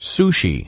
Sushi.